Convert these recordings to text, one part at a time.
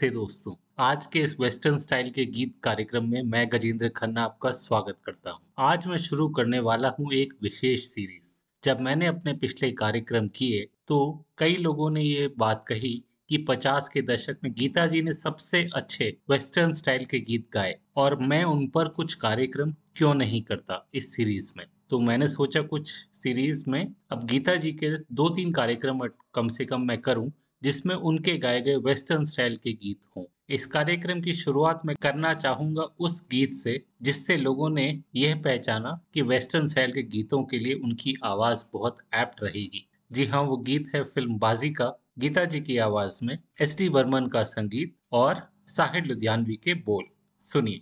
नमस्ते दोस्तों। आज के इस वेस्टर्न स्टाइल के गीत कार्यक्रम में मैं गजेंद्र खन्ना आपका स्वागत करता हूँ। आज मैं शुरू करने वाला हूँ एक विशेष सीरीज़ जब मैंने अपने पिछले कार्यक्रम किए तो कई लोगों ने ये बात कही कि 50 के दशक में गीता जी ने सबसे अच्छे वेस्टर्न स्टाइल के गीत गाए और मैं उन पर कुछ कार्यक्रम क्यों नहीं करता इस सीरीज़ में? तो मैंने सोचा कुछ सीरीज़ में अब गीता जी के दो तीन कार्यक्रम कम से कम मैं करूँ जिसमें उनके गाए गए वेस्टर्न स्टाइल के गीत हों। इस कार्यक्रम की शुरुआत में करना चाहूँगा उस गीत से, जिससे लोगों ने यह पहचाना कि वेस्टर्न स्टाइल के गीतों के लिए उनकी आवाज़ बहुत एप्ट रहेगी। जी हाँ वो गीत है फ़िल्म बाजी का, गीता जी की आवाज़ में, एस डी बर्मन का संगीत और साहिर लुधियानवी के बोल। सुनिए।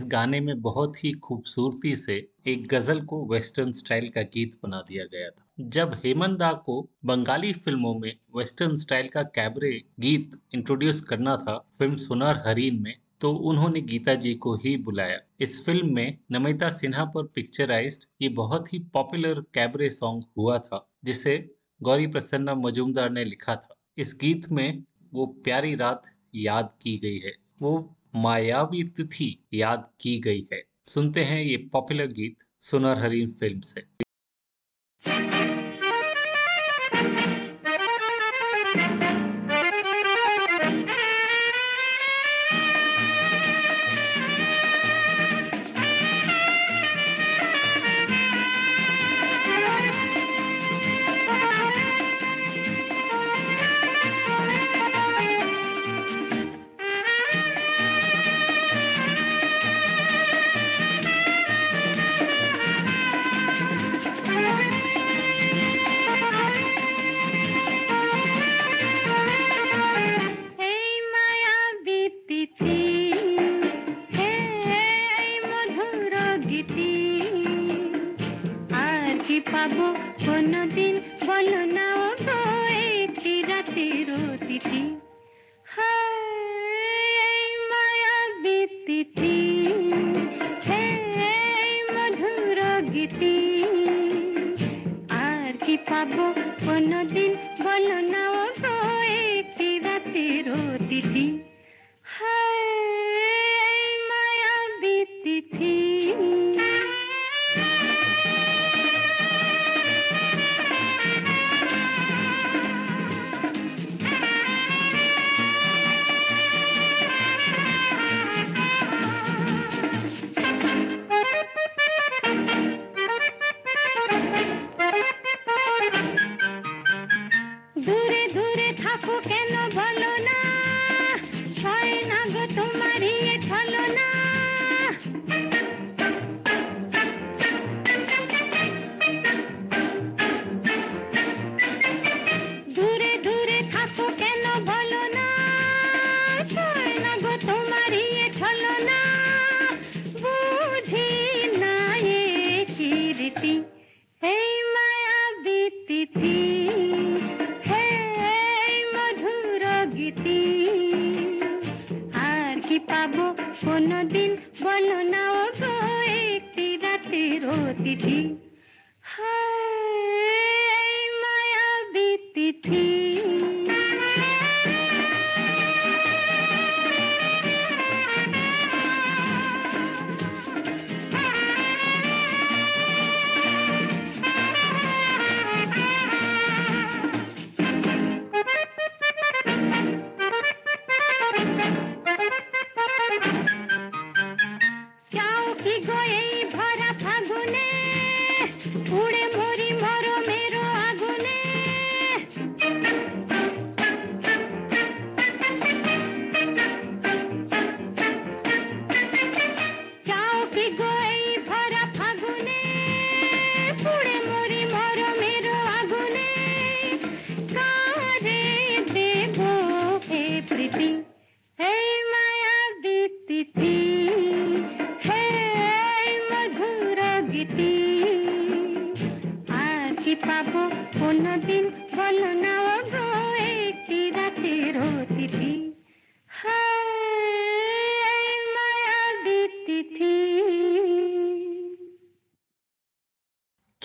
इस गाने में बहुत ही खूबसूरती से एक गज़ल को वेस्टर्न स्टाइल का गीत बना दिया गया था। जब हेमंत दा को बंगाली फ़िल्मों में वेस्टर्न स्टाइल का कैबरे गीत इंट्रोड्यूस करना था फ़िल्म सुनार हरीन में तो उन्होंने गीता जी को ही बुलाया। इस फ़िल्म में नमिता सिन्हा पर पिक्चराइज्ड ये बहुत ही पॉपुलर कैबरे सॉन्ग हुआ था, जिसे गौरी प्रसन्ना मजूमदार ने लिखा था। इस गीत में वो प्यारी रात याद की गई है। वो मायावी तिथि याद की गई है। सुनते हैं ये पॉपुलर गीत सुनर हरीन फ़िल्म से। রাতের অতিথি মায়া হে মধুর গীতি। আর কি পাবো কোনদিন বলো না একটি রাতের অতিথি।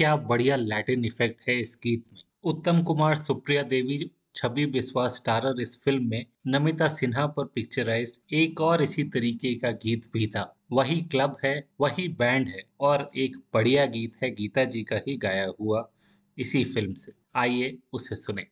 क्या बढ़िया लैटिन इफ़ेक्ट है इस गीत में? उत्तम कुमार, सुप्रिया देवी, छवि विश्वास स्टारर इस फ़िल्म में नमिता सिन्हा पर पिक्चराइज एक और इसी तरीके का गीत भी था। वही क्लब है, वही बैंड है और एक बढ़िया गीत है, गीता जी का ही गाया हुआ इसी फ़िल्म से। आइए उसे सुने।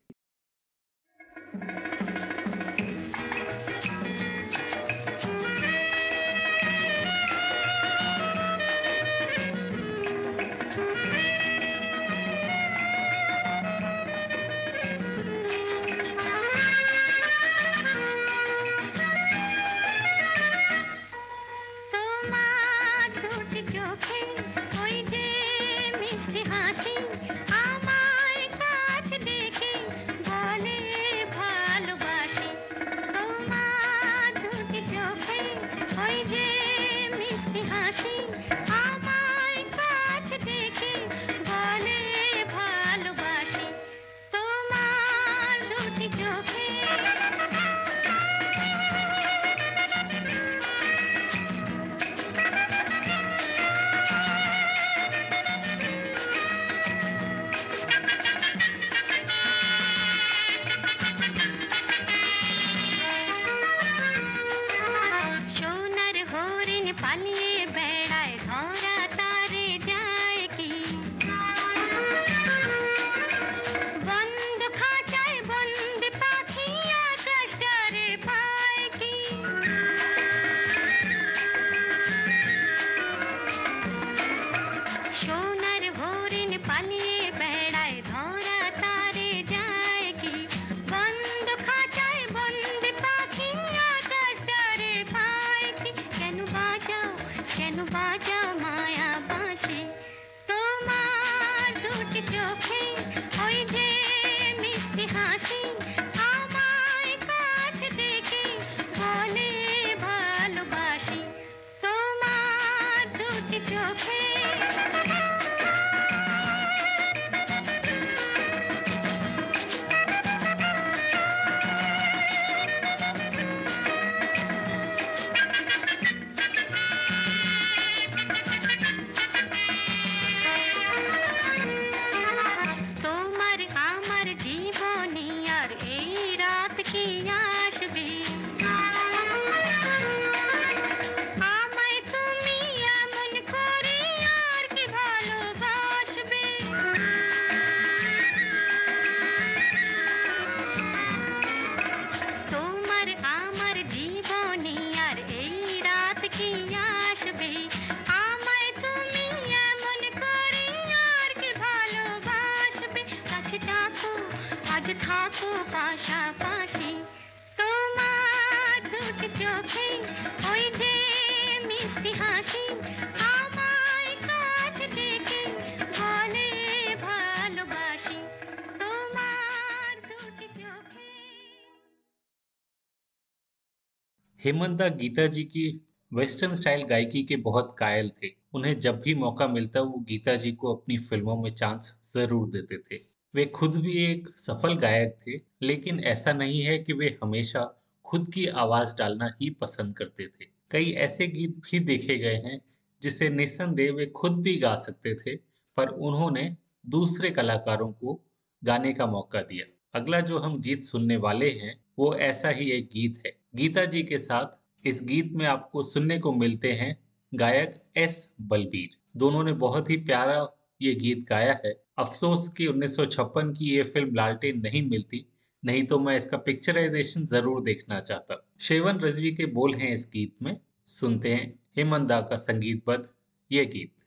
हेमंता गीता जी की वेस्टर्न स्टाइल गायकी के बहुत कायल थे। उन्हें जब भी मौका मिलता, वो गीता जी को अपनी फ़िल्मों में चांस ज़रूर देते थे। वे खुद भी एक सफल गायक थे, लेकिन ऐसा नहीं है कि वे हमेशा खुद की आवाज़ डालना ही पसंद करते थे। कई ऐसे गीत भी देखे गए हैं, जिसे निस्संदेह वे खुद भी गा सकते थे, पर उन्होंने दूसरे कलाकारों को गाने का मौका दिया। अगला जो हम गीत सुनने वाले हैं, वो ऐसा ही एक गीत है। गीता जी के साथ इस गीत में आपको सुनने को मिलते हैं गायक एस बलबीर। दोनों ने बहुत ही प्यारा ये गीत गाया है। अफसोस कि 1956 की ये फ़िल्म लालटेन नहीं मिलती, नहीं तो मैं इसका पिक्चराइजेशन ज़रूर देखना चाहता। शेवन रजवी के बोल हैं इस गीत में। सुनते हैं हेमंदा का संगीतबद्ध ये गीत।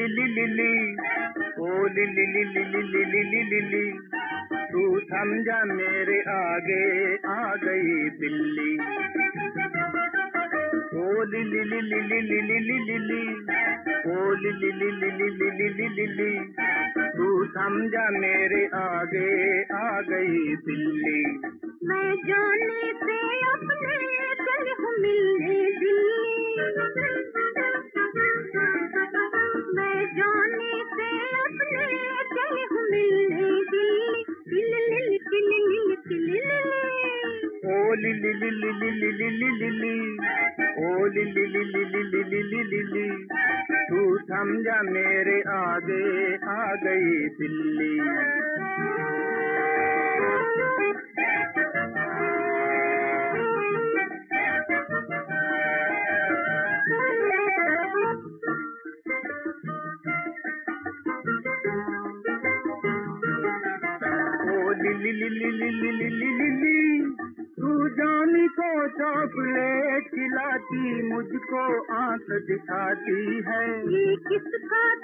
लिली लिली ओ Lily Lily Lily Lily Lily तू समझा मेरे आगे आ गई बिल्ली ओ Lily Lily Lily Lily Lily ओ Lily Lily Lily Lily Lily तू समझा मेरे आगे आ गई बिल्ली मैं जाने से अपने हूँ मिलने ओ Lily Lily Lily Lily Lily तू समझा मेरे आगे आ गई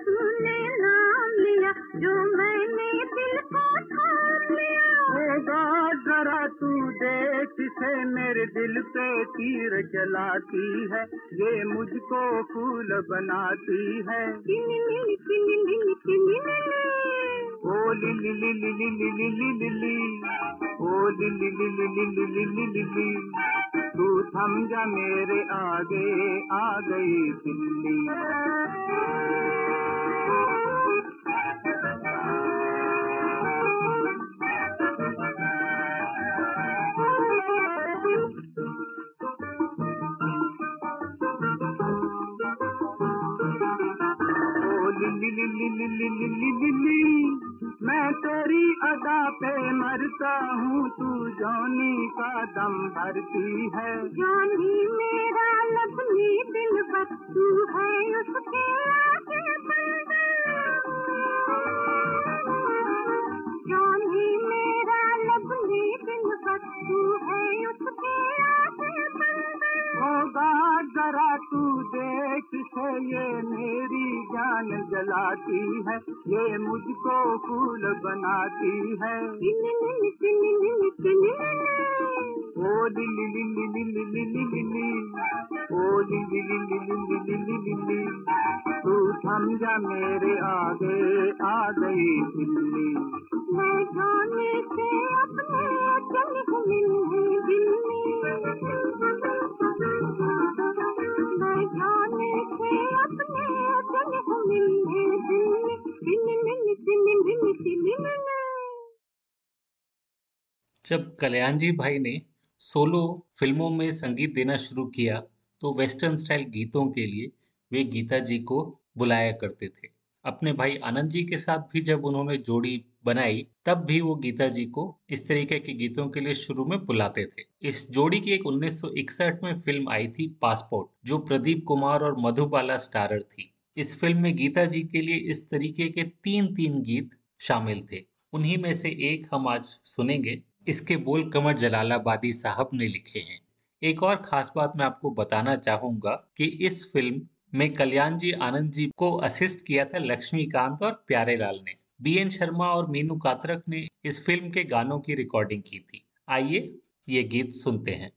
तूने नाम लिया जो मैंने दिल को होगा जरा तू देख से मेरे दिल पे तीर चलाती है ये मुझको फूल बनाती है तू समझा मेरे आगे आ गई बिल्ली हूँ, तू जानी का दम भरती है। जानी मेरा लबनी दिल बस तू है, उसके जरा तू देख से ये मेरी जान जलाती है। ये मुझको फूल बनाती है। ओ ओ तू समझा मेरे आगे आ गई बिल्ली। मैं से अपने दिल्ली जब कल्याण जी भाई ने सोलो फ़िल्मों में संगीत देना शुरू किया तो वेस्टर्न स्टाइल गीतों के लिए वे गीता जी को बुलाया करते थे। अपने भाई आनंद जी के साथ भी जब उन्होंने जोड़ी बनाई, तब भी वो गीता जी को इस तरीके के गीतों के लिए शुरू में बुलाते थे। इस जोड़ी की एक 1961 में फ़िल्म आई थी पासपोर्ट, जो प्रदीप कुमार और मधुबाला स्टारर थी। इस फ़िल्म में गीता जी के लिए इस तरीके के तीन तीन गीत शामिल थे। उन्हीं में से एक हम आज सुनेंगे। इसके बोल कमर जलालाबादी साहब ने लिखे हैं। एक और खास बात मैं आपको बताना चाहूँगा कि इस फ़िल्म में कल्याण जी आनंद जी को असिस्ट किया था लक्ष्मीकांत और प्यारेलाल ने। बी एन शर्मा और मीनू कातरक ने इस फ़िल्म के गानों की रिकॉर्डिंग की थी। आइए ये गीत सुनते हैं।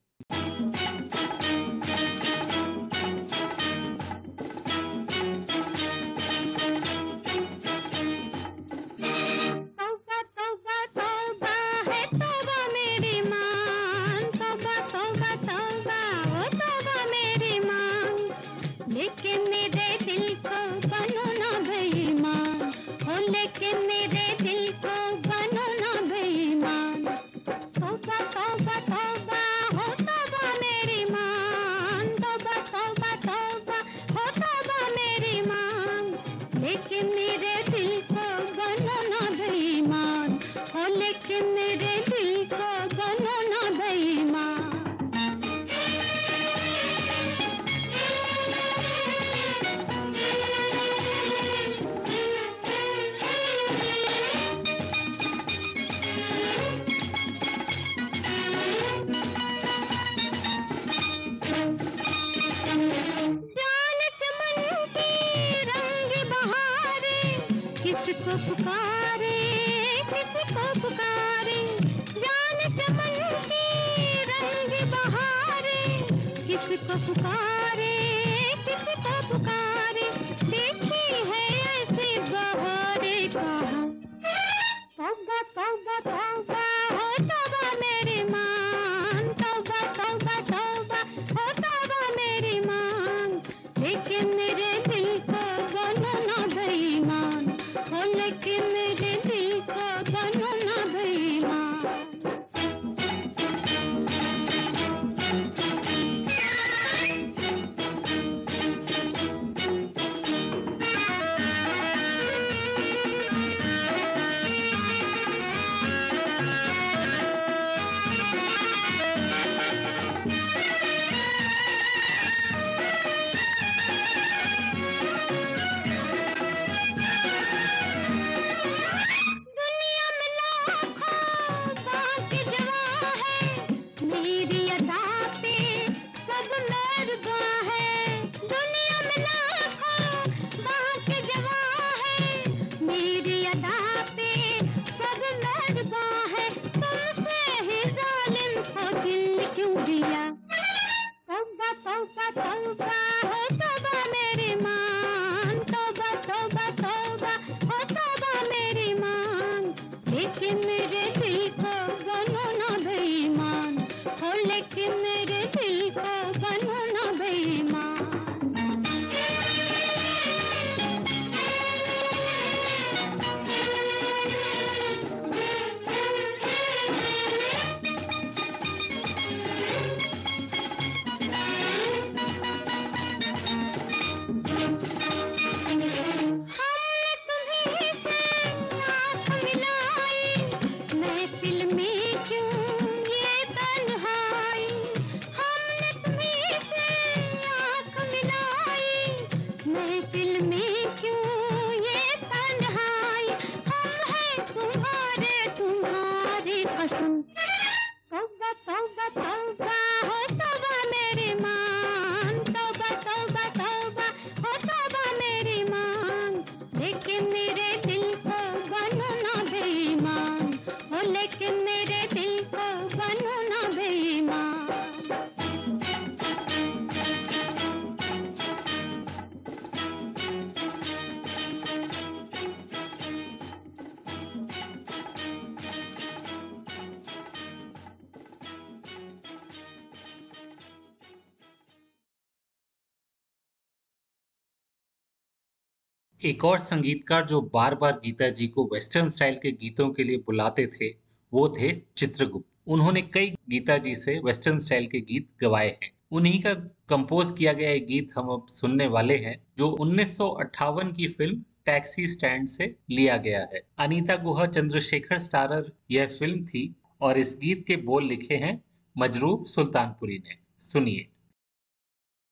एक और संगीतकार जो बार बार गीता जी को वेस्टर्न स्टाइल के गीतों के लिए बुलाते थे, वो थे चित्रगुप्त। उन्होंने कई गीता जी से वेस्टर्न स्टाइल के गीत गवाए हैं। उन्हीं का कंपोज किया गया एक गीत हम अब सुनने वाले हैं, जो 1958 की फ़िल्म टैक्सी स्टैंड से लिया गया है। अनीता गुहा, चंद्रशेखर स्टारर, यह फ़िल्म थी और इस गीत के बोल लिखे हैं मजरूफ सुल्तानपुरी ने। सुनिए।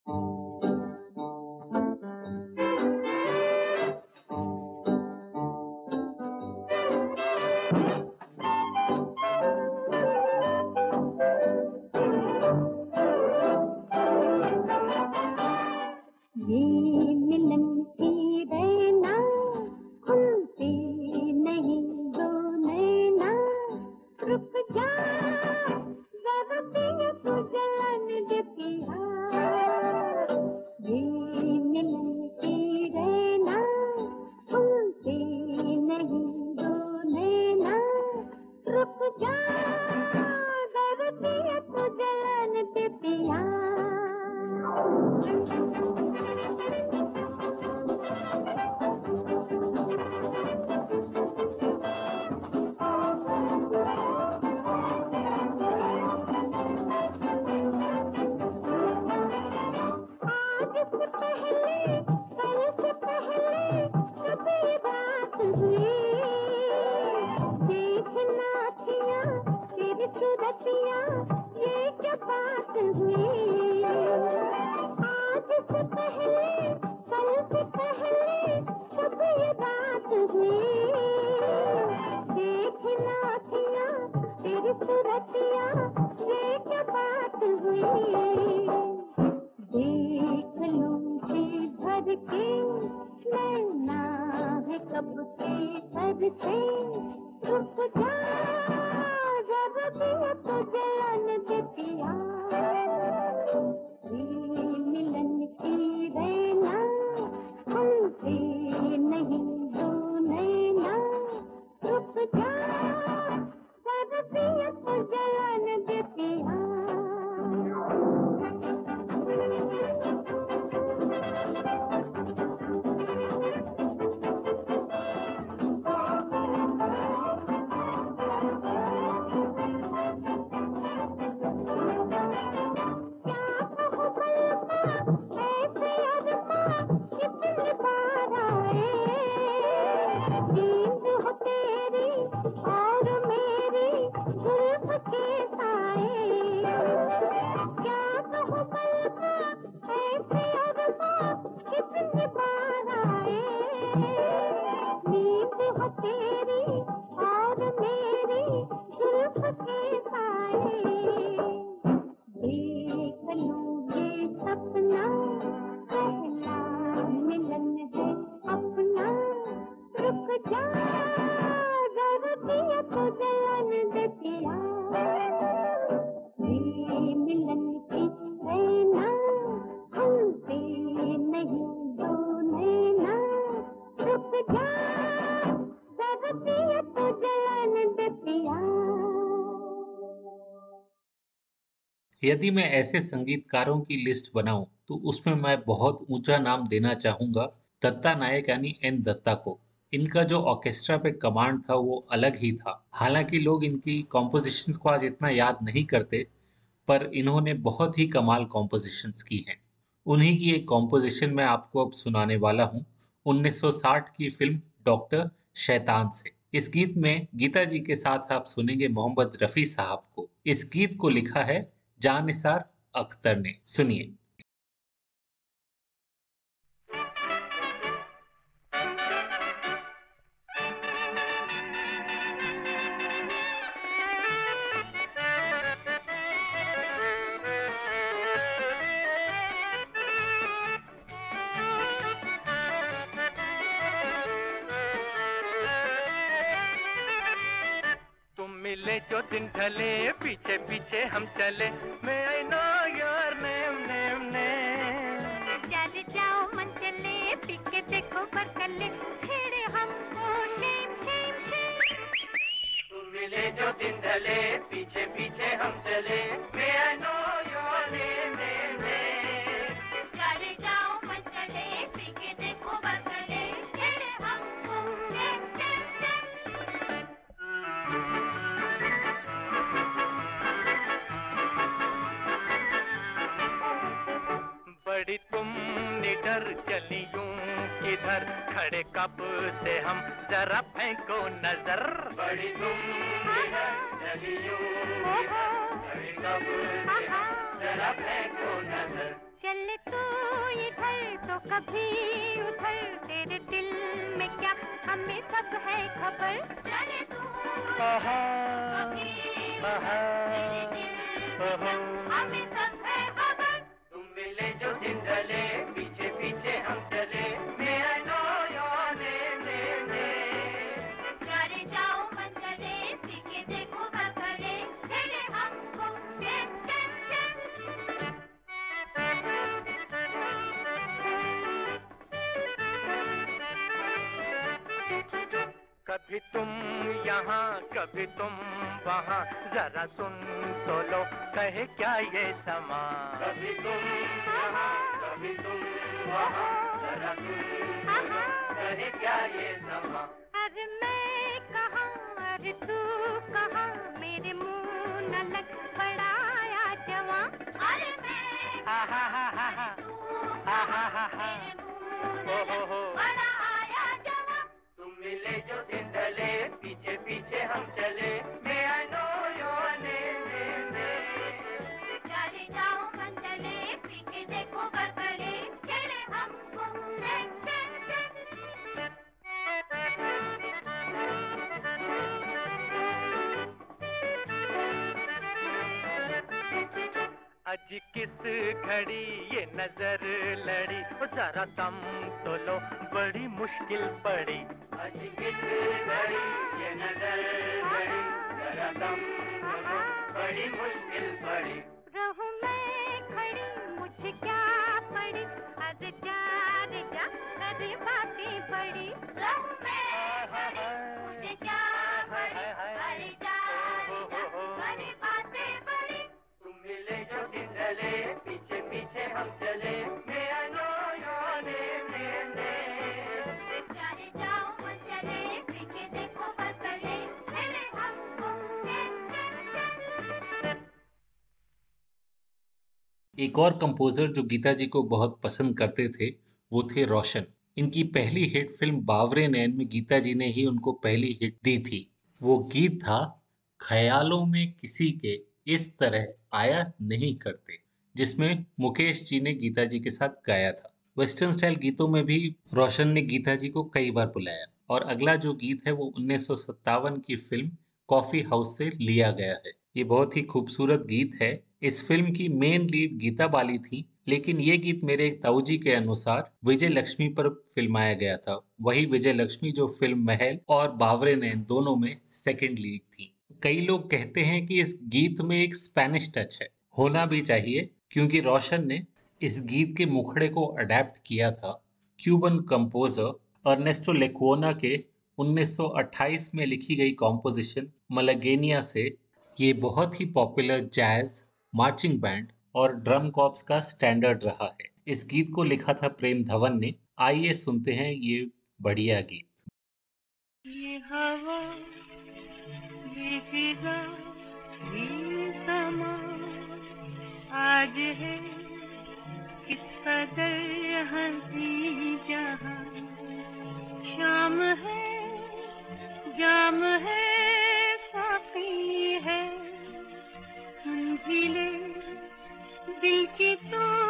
तौबा यदि मैं ऐसे संगीतकारों की लिस्ट बनाऊँ तो उसमें मैं बहुत ऊँचा नाम देना चाहूँगा। दत्ता नायक यानी एन दत्ता को। इनका जो ऑर्केस्ट्रा पे कमांड था, वो अलग ही था। हालाँकि लोग इनकी कॉम्पोजिशंस को आज इतना याद नहीं करते, पर इन्होंने बहुत ही कमाल कॉम्पोजिशंस की हैं। उन्हीं की एक कॉम्पोजिशन मैं आपको अब सुनाने वाला हूँ 1960 की फ़िल्म डॉक्टर शैतान से। इस गीत में गीता जी के साथ आप सुनेंगे मोहम्मद रफी साहब को। इस गीत को लिखा है जानिसार अख्तर ने। सुनिए। दिन ढले पीछे पीछे हम चले। मैं I know your name name name. चल जाओ मन चले पीके देखो पर कले छेड़े हमको शेम शेम शेम तुम मिले जो दिन ढले पीछे पीछे हम चले। मैं निडर चली यूँ किधर खड़े कब से हम? जरा फेंको नज़र। बड़ी तुम निडर चली यूँ खड़े कब से? हम जरा फेंको नज़र। चल तू इधर तो कभी उधर। तेरे दिल में क्या हमें सब है खबर? चले तू आहा, कभी आहा, तेरे दिल में क्या आहा। हमें सब कभी तुम यहाँ कभी तुम वहाँ। जरा सुन तो लो कहे क्या ये समा? कभी तुम यहाँ कभी तुम वहाँ। जरा सुन तो लो कहे क्या ये समा? अरे मैं कहा अरे तू कहाँ? मेरे मुँह न लग पड़ाया जवा। अरे मैं आहा हा हा हा आहा हा हा ओ हो हो आज किस घड़ी ये नज़र लड़ी? ओ जरा दम तो लो बड़ी मुश्किल पड़ी। आज किस घड़ी ये नज़र तो बड़ी मुश्किल पड़ी। रहूँ मैं खड़ी मुझे क्या पड़ी? अरे जा रे जा अरे बातें पड़ी। रहूँ मैं खड़ी मुझे क्या पड़ी? अरे जा रे जा अरे बातें पड़ी। तुम मिले जो दिन ढले पीछे पीछे हम चले। एक और कंपोजर जो गीता जी को बहुत पसंद करते थे, वो थे रोशन। इनकी पहली हिट फ़िल्म बावरे नैन में गीता जी ने ही उनको पहली हिट दी थी। वो गीत था, ख्यालों में किसी के इस तरह आया नहीं करते जिसमें मुकेश जी ने गीता जी के साथ गाया था। वेस्टर्न स्टाइल गीतों में भी रोशन ने गीता जी को कई बार बुलाया। और अगला जो गीत है, वो उन्नीस सौ सत्तावन की फ़िल्म कॉफ़ी हाउस से लिया गया है। ये बहुत ही खूबसूरत गीत है। इस फ़िल्म की मेन लीड गीता बाली थी, लेकिन ये गीत मेरे ताऊ जी के अनुसार विजय लक्ष्मी पर फिल्माया गया था। वही विजय लक्ष्मी जो फ़िल्म महल और बावरे नैन दोनों में सेकंड लीड थी। कई लोग कहते हैं कि इस गीत में एक स्पेनिश टच है। होना भी चाहिए, क्योंकि रोशन ने इस गीत के मुखड़े को अडेप्ट किया था। क्यूबन कंपोजर अर्नेस्टो लेक्वोना के 1928 में लिखी गई कॉम्पोजिशन मलगेनिया से ये बहुत ही पॉपुलर जैज मार्चिंग बैंड और ड्रम कॉप्स का स्टैंडर्ड रहा है। इस गीत को लिखा था प्रेम धवन ने। आइए सुनते हैं ये बढ़िया गीत। ये हवा, ये समा, आज है शाम है, जाम है खिले दिल की तो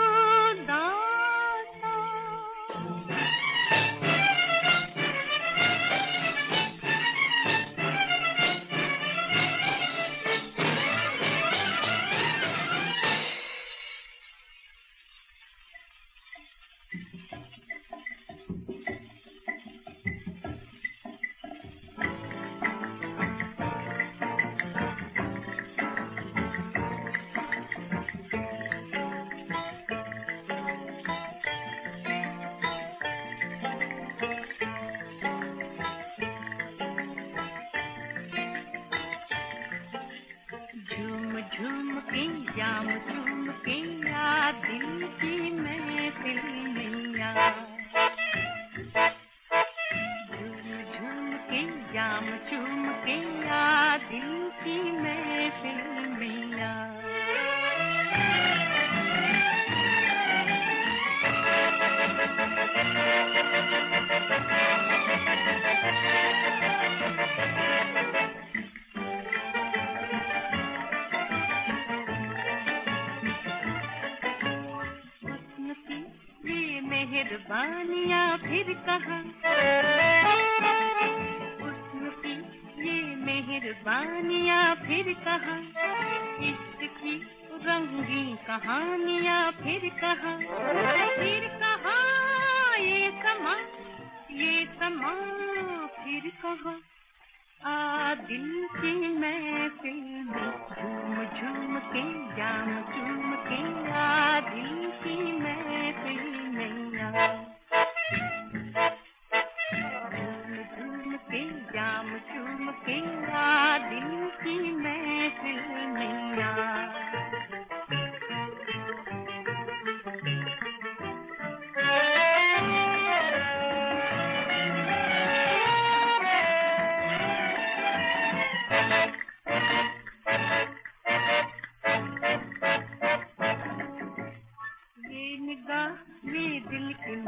समा फिर कहा? आ, दिल की मैं फ़िल्म झूम झूम के जाम झूम के, आ, दिल की मैं में आ।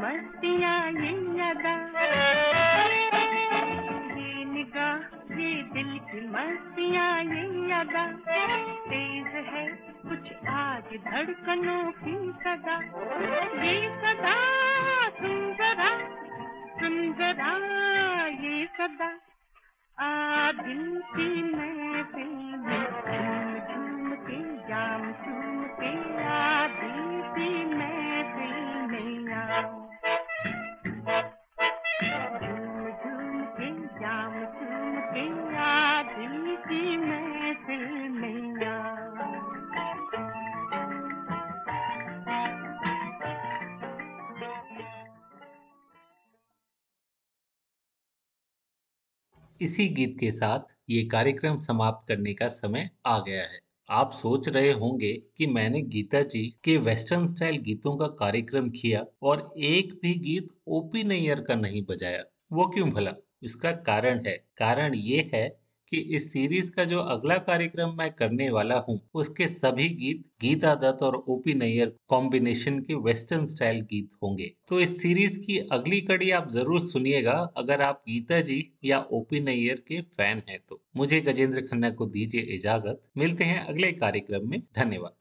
मस्तियाँ ये ये दिल की मस्तियाँ ये अदा तेज है कुछ आज धड़कनों की सदा। ये सदा सुन जरा ये सदा। आ दिल की इसी गीत के साथ ये कार्यक्रम समाप्त करने का समय आ गया है। आप सोच रहे होंगे कि मैंने गीता जी के वेस्टर्न स्टाइल गीतों का कार्यक्रम किया और एक भी गीत ओपी नैयर का नहीं बजाया। वो क्यों भला? इसका कारण है। कारण ये है कि इस सीरीज़ का जो अगला कार्यक्रम मैं करने वाला हूँ, उसके सभी गीत गीता दत्त और ओपी नैयर कॉम्बिनेशन के वेस्टर्न स्टाइल गीत होंगे। तो इस सीरीज़ की अगली कड़ी आप ज़रूर सुनिएगा, अगर आप गीता जी या ओपी नैयर के फ़ैन हैं तो। मुझे गजेंद्र खन्ना को दीजिए इजाज़त। मिलते हैं अगले कार्यक्रम में। धन्यवाद।